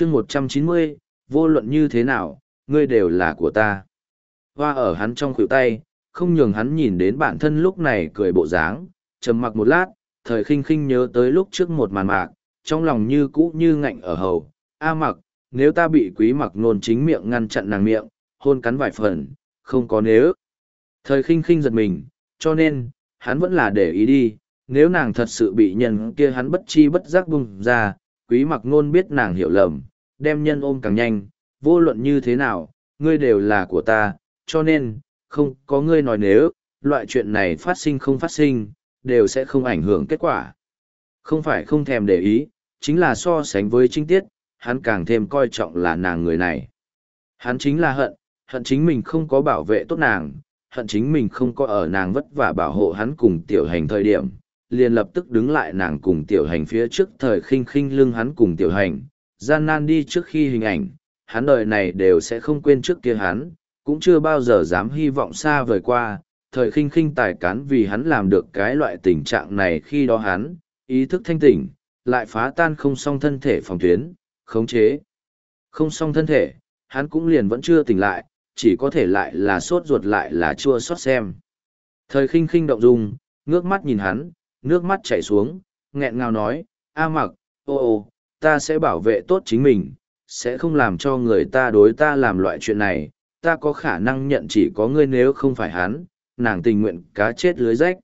chương một trăm chín mươi, vô luận như thế nào, ngươi đều là của ta. Hoa ở hắn trong khuỷu tay, không nhường hắn nhìn đến bản thân lúc này cười bộ dáng, trầm mặc một lát, thời khinh khinh nhớ tới lúc trước một màn mạc, trong lòng như cũ như ngạnh ở hầu. A mặc, nếu ta bị quý mặc nôn chính miệng ngăn chặn nàng miệng, hôn cắn vài phần, không có nếu thời khinh khinh giật mình, cho nên, hắn vẫn là để ý đi, nếu nàng thật sự bị nhân kia hắn bất chi bất giác bung ra, quý mặc nôn biết nàng hiểu lầm đem nhân ôm càng nhanh, vô luận như thế nào, ngươi đều là của ta, cho nên, không có ngươi nói nếu, loại chuyện này phát sinh không phát sinh, đều sẽ không ảnh hưởng kết quả. Không phải không thèm để ý, chính là so sánh với trinh tiết, hắn càng thêm coi trọng là nàng người này. Hắn chính là hận hận chính mình không có bảo vệ tốt nàng, hận chính mình không có ở nàng vất vả bảo hộ hắn cùng tiểu hành thời điểm, liền lập tức đứng lại nàng cùng tiểu hành phía trước thời khinh khinh lưng hắn cùng tiểu hành gian nan đi trước khi hình ảnh hắn đời này đều sẽ không quên trước kia hắn cũng chưa bao giờ dám hy vọng xa vời qua thời khinh khinh tài cán vì hắn làm được cái loại tình trạng này khi đó hắn ý thức thanh tỉnh lại phá tan không song thân thể phòng tuyến khống chế không song thân thể hắn cũng liền vẫn chưa tỉnh lại chỉ có thể lại là sốt ruột lại là chua xót xem. Thời khinh khinh động dung, ngước mắt nhìn hắn, nước mắt chảy xuống, nghẹn ngào nói, A mặc, ô ô, ta sẽ bảo vệ tốt chính mình, sẽ không làm cho người ta đối ta làm loại chuyện này, ta có khả năng nhận chỉ có ngươi nếu không phải hắn, nàng tình nguyện cá chết lưới rách.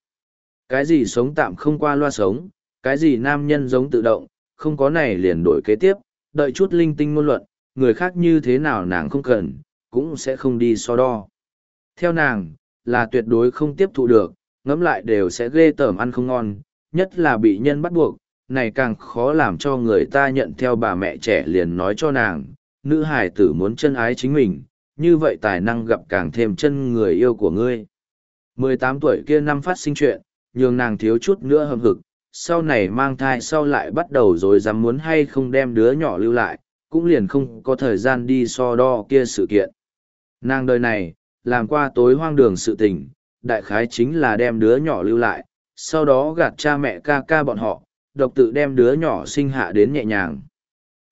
Cái gì sống tạm không qua loa sống, cái gì nam nhân giống tự động, không có này liền đổi kế tiếp, đợi chút linh tinh ngôn luận, người khác như thế nào nàng không cần, cũng sẽ không đi so đo. Theo nàng, là tuyệt đối không tiếp thụ được, ngẫm lại đều sẽ ghê tởm ăn không ngon, nhất là bị nhân bắt buộc, này càng khó làm cho người ta nhận theo bà mẹ trẻ liền nói cho nàng, nữ hài tử muốn chân ái chính mình, như vậy tài năng gặp càng thêm chân người yêu của ngươi. 18 tuổi kia năm phát sinh chuyện, nhường nàng thiếu chút nữa hâm hực, sau này mang thai sau lại bắt đầu rồi dám muốn hay không đem đứa nhỏ lưu lại, cũng liền không có thời gian đi so đo kia sự kiện. Nàng đời này, làm qua tối hoang đường sự tình, đại khái chính là đem đứa nhỏ lưu lại, sau đó gạt cha mẹ ca ca bọn họ, độc tự đem đứa nhỏ sinh hạ đến nhẹ nhàng.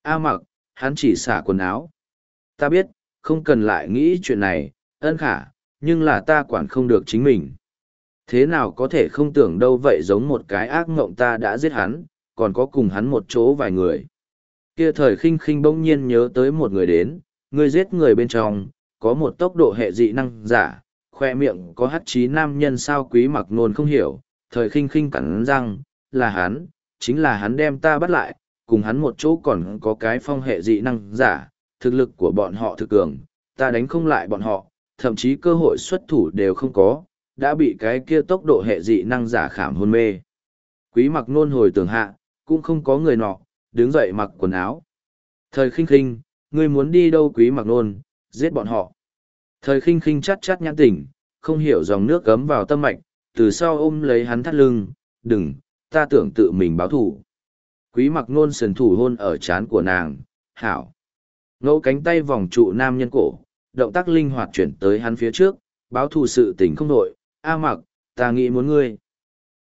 A mặc, hắn chỉ xả quần áo. Ta biết, không cần lại nghĩ chuyện này, ân khả, nhưng là ta quản không được chính mình. Thế nào có thể không tưởng đâu vậy giống một cái ác ngộng ta đã giết hắn, còn có cùng hắn một chỗ vài người. Kia thời khinh khinh bỗng nhiên nhớ tới một người đến, người giết người bên trong, có một tốc độ hệ dị năng giả, khoe miệng có hắc trí nam nhân sao quý mặc nôn không hiểu, thời khinh khinh cắn răng, là hắn, chính là hắn đem ta bắt lại, cùng hắn một chỗ còn có cái phong hệ dị năng giả, thực lực của bọn họ thực cường, ta đánh không lại bọn họ, thậm chí cơ hội xuất thủ đều không có, đã bị cái kia tốc độ hệ dị năng giả khảm hôn mê. Quý mặc nôn hồi tưởng hạ, cũng không có người nọ, đứng dậy mặc quần áo. Thời khinh khinh, ngươi muốn đi đâu quý mặc nôn, giết bọn họ. Thời khinh khinh chắt chắt nhãn tỉnh, không hiểu dòng nước gấm vào tâm mạch, từ sau ôm lấy hắn thắt lưng, đừng, ta tưởng tự mình báo thủ. Quý mặc nôn sần thủ hôn ở trán của nàng, hảo. Ngẫu cánh tay vòng trụ nam nhân cổ, động tác linh hoạt chuyển tới hắn phía trước, báo thù sự tình không đội, A mặc, ta nghĩ muốn ngươi.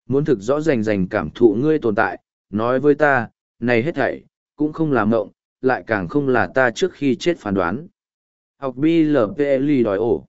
Muốn thực rõ rành rành cảm thụ ngươi tồn tại, nói với ta, này hết thảy, cũng không làm mộng, lại càng không là ta trước khi chết phán đoán học BLPL đòi ổ.